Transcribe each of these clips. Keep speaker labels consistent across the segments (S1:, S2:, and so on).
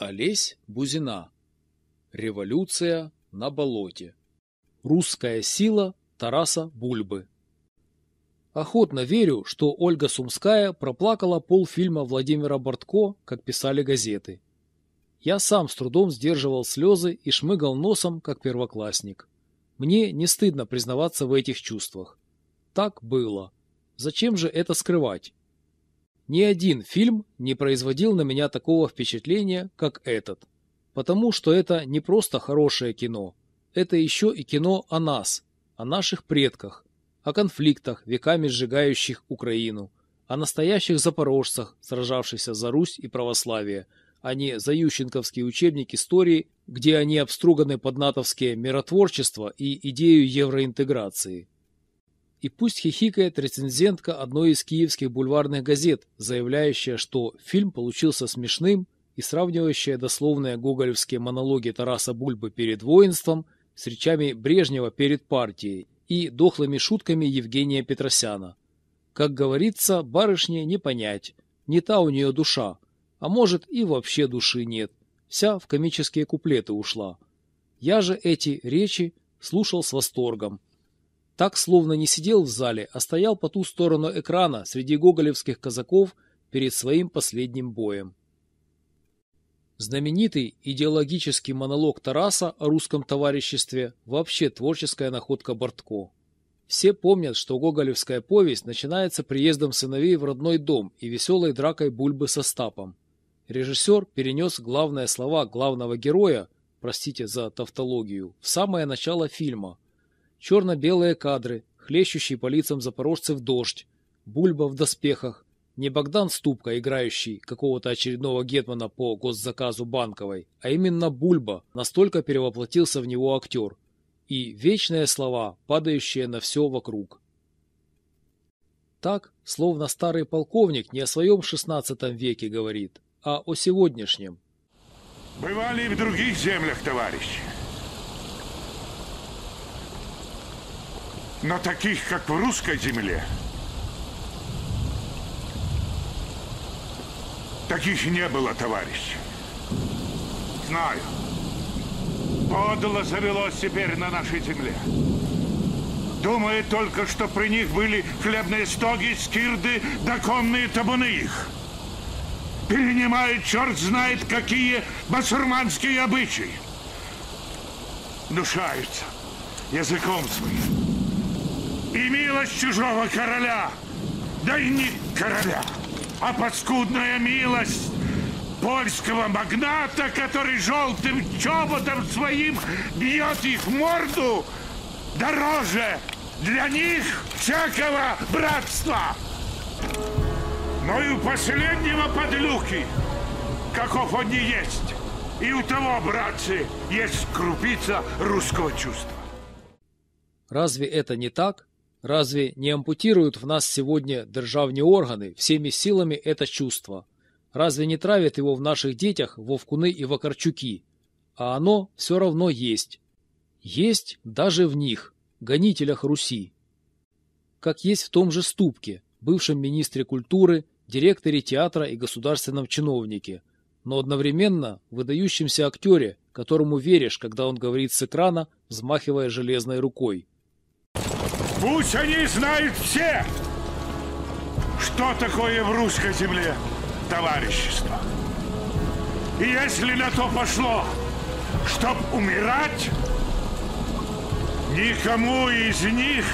S1: Олесь Бузина. Революция на болоте. Русская сила Тараса Бульбы. Охотно верю, что Ольга Сумская проплакала полфильма Владимира Бортко, как писали газеты. Я сам с трудом сдерживал слезы и шмыгал носом, как первоклассник. Мне не стыдно признаваться в этих чувствах. Так было. Зачем же это скрывать? Ни один фильм не производил на меня такого впечатления, как этот. Потому что это не просто хорошее кино. Это еще и кино о нас, о наших предках, о конфликтах, веками сжигающих Украину, о настоящих запорожцах, сражавшихся за Русь и православие, а не за ющенковский учебник истории, где они обструганы под натовские миротворчество и идею евроинтеграции. И пусть хихикает рецензентка одной из киевских бульварных газет, заявляющая, что фильм получился смешным и сравнивающая дословные гоголевские монологи Тараса Бульбы перед воинством с речами Брежнева перед партией и дохлыми шутками Евгения Петросяна. Как говорится, барышне не понять, не та у нее душа, а может и вообще души нет, вся в комические куплеты ушла. Я же эти речи слушал с восторгом, так словно не сидел в зале, а стоял по ту сторону экрана среди гоголевских казаков перед своим последним боем. Знаменитый идеологический монолог Тараса о русском товариществе – вообще творческая находка Бортко. Все помнят, что гоголевская повесть начинается приездом сыновей в родной дом и веселой дракой Бульбы со Стапом. Режиссер перенес главные слова главного героя, простите за тавтологию, в самое начало фильма – черно-белые кадры, хлещущий по лицам запорожцев дождь, Бульба в доспехах, не Богдан Ступка, играющий какого-то очередного гетмана по госзаказу Банковой, а именно Бульба, настолько перевоплотился в него актер. И вечные слова, падающие на все вокруг. Так, словно старый полковник не о своем шестнадцатом веке говорит, а о сегодняшнем.
S2: Бывали и в других землях, товарищи. Но таких, как в русской земле, таких не было, товарищ. Знаю. Подло завелось теперь на нашей земле. Думаю только, что при них были хлебные стоги, скирды, да табуны их. Перенимают черт знает какие басурманские обычаи. Душаются языком своим и милость чужого короля, да и не короля, а паскудная милость польского магната, который желтым чоботом своим бьет их морду, дороже для них всякого братства. Но и у последнего подлюки, каков он не есть, и у того, братцы, есть крупица русского чувства.
S1: Разве это не так? Разве не ампутируют в нас сегодня державные органы всеми силами это чувство? Разве не травят его в наших детях Вовкуны и Вакарчуки? А оно все равно есть. Есть даже в них, гонителях Руси. Как есть в том же Ступке, бывшем министре культуры, директоре театра и государственном чиновнике, но одновременно выдающемся актере, которому веришь, когда он говорит с экрана, взмахивая железной рукой.
S2: Пусть они знают все, что такое в русской земле товарищество. И если на то пошло, чтоб умирать, никому из них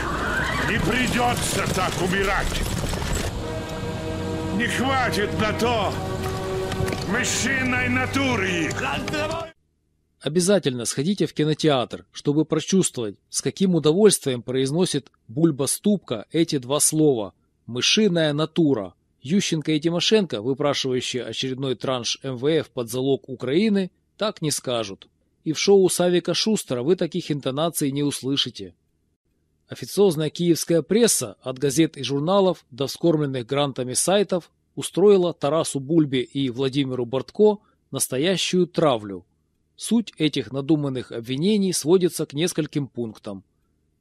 S2: не придется так умирать. Не хватит на то мужчиной натуры.
S1: Обязательно сходите в кинотеатр, чтобы прочувствовать, с каким удовольствием произносит Бульба Ступка эти два слова «мышиная натура». Ющенко и Тимошенко, выпрашивающие очередной транш МВФ под залог Украины, так не скажут. И в шоу Савика Шустера вы таких интонаций не услышите. Официозная киевская пресса, от газет и журналов до вскормленных грантами сайтов, устроила Тарасу Бульбе и Владимиру Бортко настоящую травлю – Суть этих надуманных обвинений сводится к нескольким пунктам.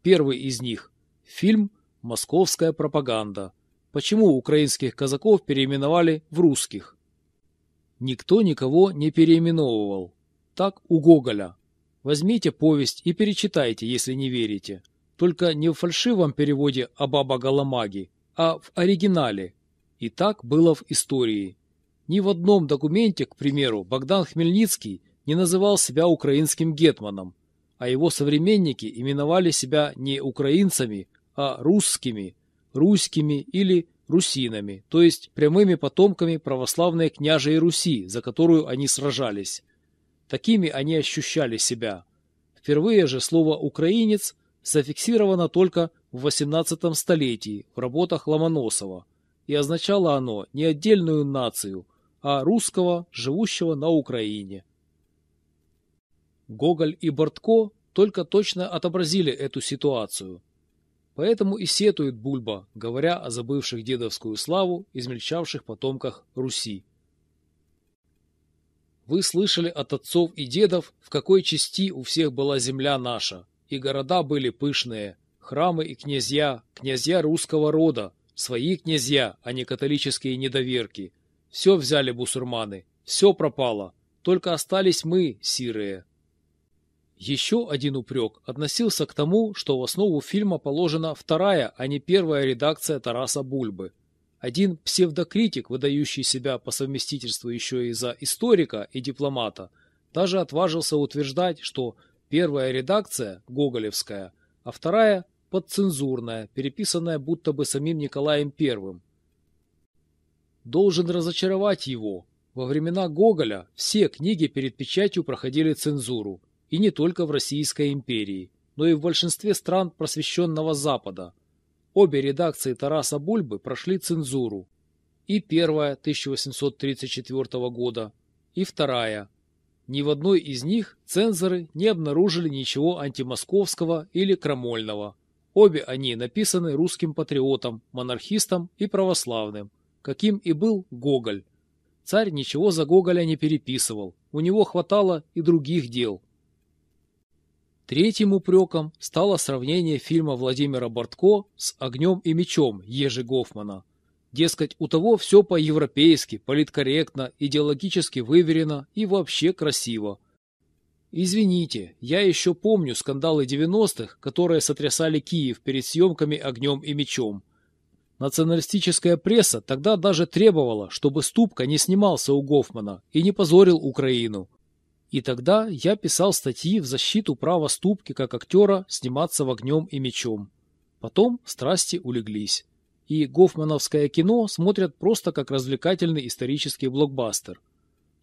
S1: Первый из них – фильм «Московская пропаганда». Почему украинских казаков переименовали в русских? Никто никого не переименовывал. Так у Гоголя. Возьмите повесть и перечитайте, если не верите. Только не в фальшивом переводе «Абаба Галамаги», а в оригинале. И так было в истории. Ни в одном документе, к примеру, Богдан Хмельницкий не называл себя украинским гетманом, а его современники именовали себя не украинцами, а русскими, руськими или русинами, то есть прямыми потомками православной княжей Руси, за которую они сражались. Такими они ощущали себя. Впервые же слово «украинец» зафиксировано только в XVIII столетии в работах Ломоносова, и означало оно не отдельную нацию, а русского, живущего на Украине. Гоголь и Бортко только точно отобразили эту ситуацию. Поэтому и сетует Бульба, говоря о забывших дедовскую славу, измельчавших потомках Руси. Вы слышали от отцов и дедов, в какой части у всех была земля наша, и города были пышные, храмы и князья, князья русского рода, свои князья, а не католические недоверки. Все взяли бусурманы, все пропало, только остались мы, сирые. Еще один упрек относился к тому, что в основу фильма положена вторая, а не первая редакция Тараса Бульбы. Один псевдокритик, выдающий себя по совместительству еще и за историка и дипломата, даже отважился утверждать, что первая редакция – гоголевская, а вторая – подцензурная, переписанная будто бы самим Николаем I. Должен разочаровать его. Во времена Гоголя все книги перед печатью проходили цензуру – и не только в Российской империи, но и в большинстве стран просвещенного Запада. Обе редакции Тараса Бульбы прошли цензуру. И первая 1834 года, и вторая. Ни в одной из них цензоры не обнаружили ничего антимосковского или крамольного. Обе они написаны русским патриотом, монархистом и православным, каким и был Гоголь. Царь ничего за Гоголя не переписывал, у него хватало и других дел. Третьим упреком стало сравнение фильма Владимира Бортко с «Огнем и мечом» Ежи Гофмана. Дескать, у того все по-европейски, политкорректно, идеологически выверено и вообще красиво. Извините, я еще помню скандалы 90-х, которые сотрясали Киев перед съемками «Огнем и мечом». Националистическая пресса тогда даже требовала, чтобы Ступка не снимался у Гофмана и не позорил Украину. И тогда я писал статьи в защиту права Ступки как актера сниматься в «Огнем и мечом». Потом страсти улеглись. И гофмановское кино смотрят просто как развлекательный исторический блокбастер.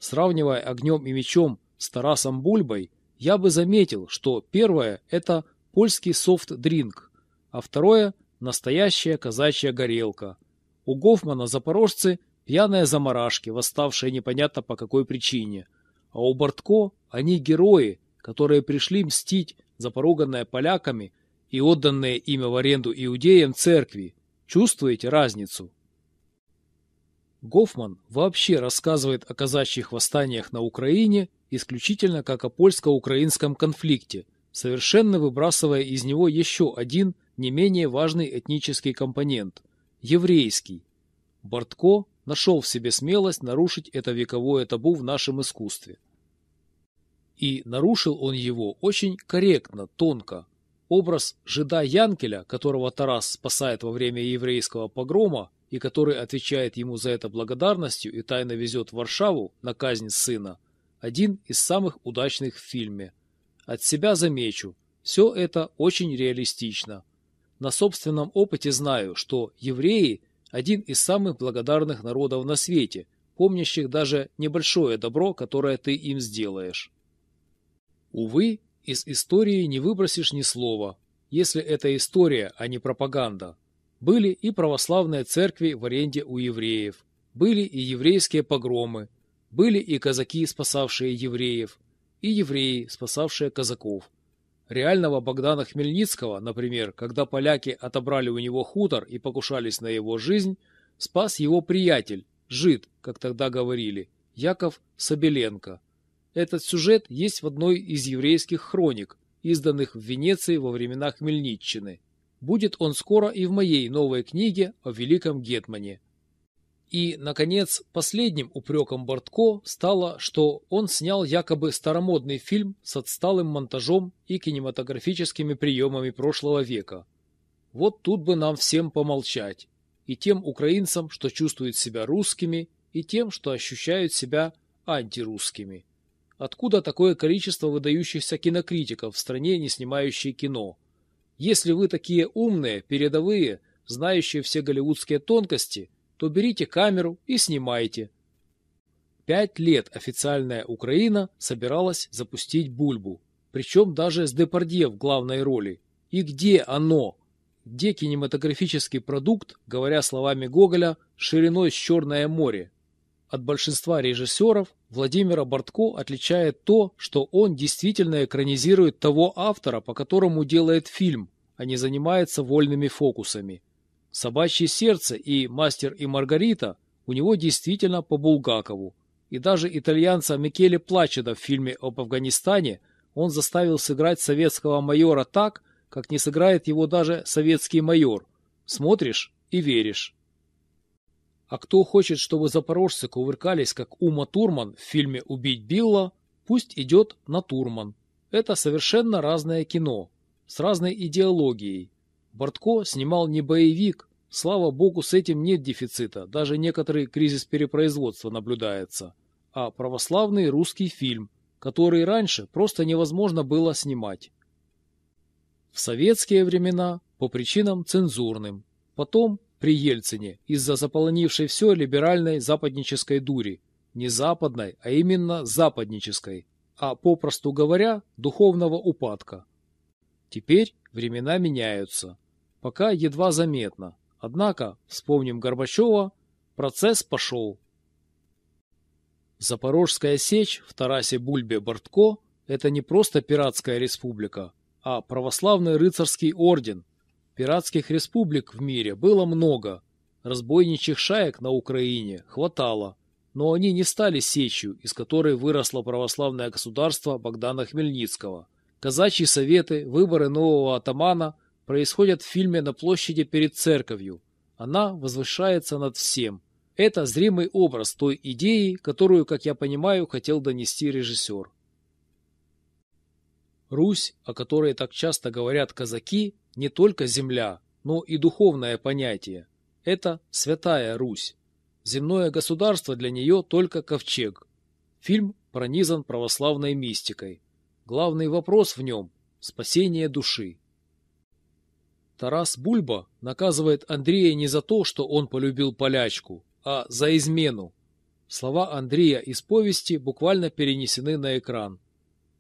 S1: Сравнивая «Огнем и мечом» с Тарасом Бульбой, я бы заметил, что первое – это польский софт-дринк, а второе – настоящая казачья горелка. У Гофмана запорожцы – пьяные заморашки, восставшие непонятно по какой причине – а у Бортко они герои, которые пришли мстить за поруганное поляками и отданное ими в аренду иудеям церкви. Чувствуете разницу? Гофман вообще рассказывает о казачьих восстаниях на Украине исключительно как о польско-украинском конфликте, совершенно выбрасывая из него еще один не менее важный этнический компонент – еврейский. Бортко нашел в себе смелость нарушить это вековое табу в нашем искусстве. И нарушил он его очень корректно, тонко. Образ жида Янкеля, которого Тарас спасает во время еврейского погрома и который отвечает ему за это благодарностью и тайно везет в Варшаву на казнь сына, один из самых удачных в фильме. От себя замечу, все это очень реалистично. На собственном опыте знаю, что евреи – один из самых благодарных народов на свете, помнящих даже небольшое добро, которое ты им сделаешь. Увы, из истории не выбросишь ни слова, если это история, а не пропаганда. Были и православные церкви в аренде у евреев, были и еврейские погромы, были и казаки, спасавшие евреев, и евреи, спасавшие казаков. Реального Богдана Хмельницкого, например, когда поляки отобрали у него хутор и покушались на его жизнь, спас его приятель, жид, как тогда говорили, Яков Собеленко. Этот сюжет есть в одной из еврейских хроник, изданных в Венеции во времена Хмельниччины. Будет он скоро и в моей новой книге о Великом Гетмане. И, наконец, последним упреком Бортко стало, что он снял якобы старомодный фильм с отсталым монтажом и кинематографическими приемами прошлого века. Вот тут бы нам всем помолчать. И тем украинцам, что чувствуют себя русскими, и тем, что ощущают себя антирусскими. Откуда такое количество выдающихся кинокритиков в стране, не снимающей кино? Если вы такие умные, передовые, знающие все голливудские тонкости – то берите камеру и снимайте. Пять лет официальная Украина собиралась запустить Бульбу, причем даже с Депардье в главной роли. И где оно? Где кинематографический продукт, говоря словами Гоголя, шириной с Черное море? От большинства режиссеров Владимира Бортко отличает то, что он действительно экранизирует того автора, по которому делает фильм, а не занимается вольными фокусами. «Собачье сердце» и «Мастер и Маргарита» у него действительно по Булгакову. И даже итальянца Микеле Плачеда в фильме об Афганистане он заставил сыграть советского майора так, как не сыграет его даже советский майор. Смотришь и веришь. А кто хочет, чтобы запорожцы кувыркались, как Ума Турман в фильме «Убить Билла», пусть идет на Турман. Это совершенно разное кино, с разной идеологией. Бортко снимал не боевик. Слава богу, с этим нет дефицита, даже некоторый кризис перепроизводства наблюдается. А православный русский фильм, который раньше просто невозможно было снимать. В советские времена по причинам цензурным. Потом при Ельцине из-за заполонившей все либеральной западнической дури. Не западной, а именно западнической. А попросту говоря, духовного упадка. Теперь времена меняются пока едва заметно. Однако, вспомним Горбачева, процесс пошел. Запорожская сечь в Тарасе Бульбе Бортко – это не просто пиратская республика, а православный рыцарский орден. Пиратских республик в мире было много, разбойничьих шаек на Украине хватало, но они не стали сечью, из которой выросло православное государство Богдана Хмельницкого. Казачьи советы, выборы нового атамана – происходят в фильме на площади перед церковью. Она возвышается над всем. Это зримый образ той идеи, которую, как я понимаю, хотел донести режиссер. Русь, о которой так часто говорят казаки, не только земля, но и духовное понятие. Это Святая Русь. Земное государство для нее только ковчег. Фильм пронизан православной мистикой. Главный вопрос в нем – спасение души. Тарас Бульба наказывает Андрея не за то, что он полюбил полячку, а за измену. Слова Андрея из повести буквально перенесены на экран.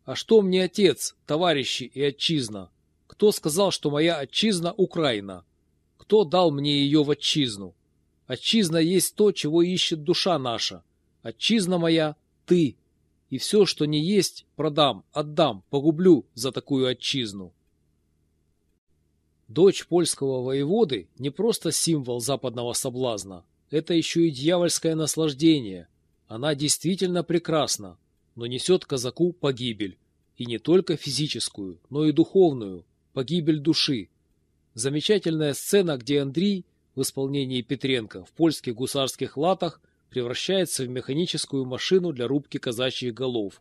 S1: «А что мне отец, товарищи и отчизна? Кто сказал, что моя отчизна Украина? Кто дал мне ее в отчизну? Отчизна есть то, чего ищет душа наша. Отчизна моя — ты. И все, что не есть, продам, отдам, погублю за такую отчизну». Дочь польского воеводы не просто символ западного соблазна, это еще и дьявольское наслаждение. Она действительно прекрасна, но несет казаку погибель. И не только физическую, но и духовную, погибель души. Замечательная сцена, где Андрей в исполнении Петренко в польских гусарских латах превращается в механическую машину для рубки казачьих голов.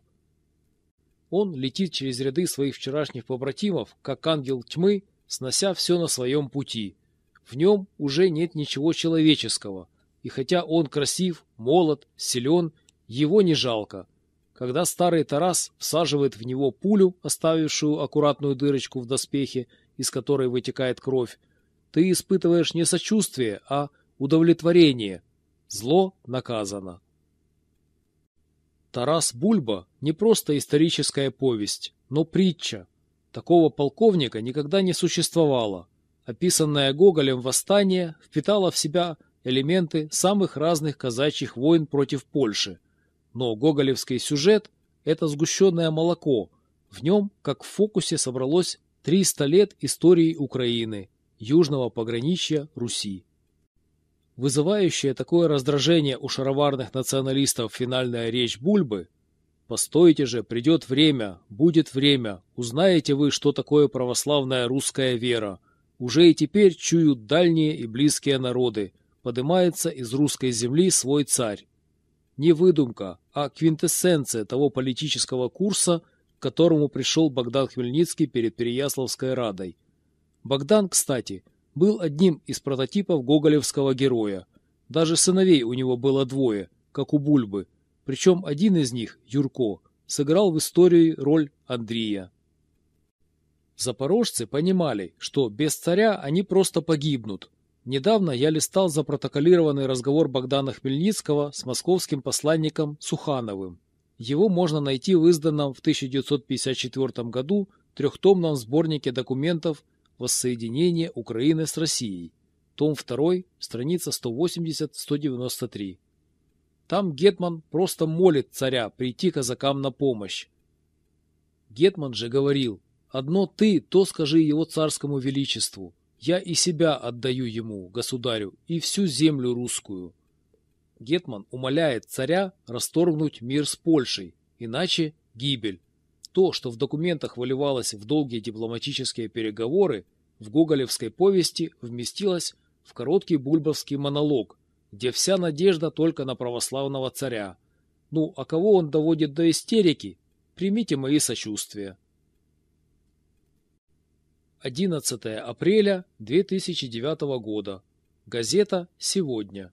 S1: Он летит через ряды своих вчерашних побратимов, как ангел тьмы, снося все на своем пути. В нем уже нет ничего человеческого, и хотя он красив, молод, силен, его не жалко. Когда старый Тарас всаживает в него пулю, оставившую аккуратную дырочку в доспехе, из которой вытекает кровь, ты испытываешь не сочувствие, а удовлетворение. Зло наказано. Тарас Бульба не просто историческая повесть, но притча, Такого полковника никогда не существовало. Описанное Гоголем восстание впитало в себя элементы самых разных казачьих войн против Польши. Но гоголевский сюжет – это сгущенное молоко. В нем, как в фокусе, собралось 300 лет истории Украины, южного пограничья Руси. Вызывающая такое раздражение у шароварных националистов финальная речь Бульбы – Постойте же, придет время, будет время, узнаете вы, что такое православная русская вера. Уже и теперь чуют дальние и близкие народы. поднимается из русской земли свой царь. Не выдумка, а квинтэссенция того политического курса, к которому пришел Богдан Хмельницкий перед Переяславской Радой. Богдан, кстати, был одним из прототипов гоголевского героя. Даже сыновей у него было двое, как у Бульбы, причем один из них, Юрко, сыграл в истории роль Андрея. Запорожцы понимали, что без царя они просто погибнут. Недавно я листал запротоколированный разговор Богдана Хмельницкого с московским посланником Сухановым. Его можно найти в изданном в 1954 году трехтомном сборнике документов «Воссоединение Украины с Россией», том 2, страница 180-193. Там Гетман просто молит царя прийти казакам на помощь. Гетман же говорил, одно ты, то скажи его царскому величеству. Я и себя отдаю ему, государю, и всю землю русскую. Гетман умоляет царя расторгнуть мир с Польшей, иначе гибель. То, что в документах выливалось в долгие дипломатические переговоры, в гоголевской повести вместилось в короткий бульбовский монолог, где вся надежда только на православного царя. Ну, а кого он доводит до истерики, примите мои сочувствия. 11 апреля 2009 года. Газета «Сегодня».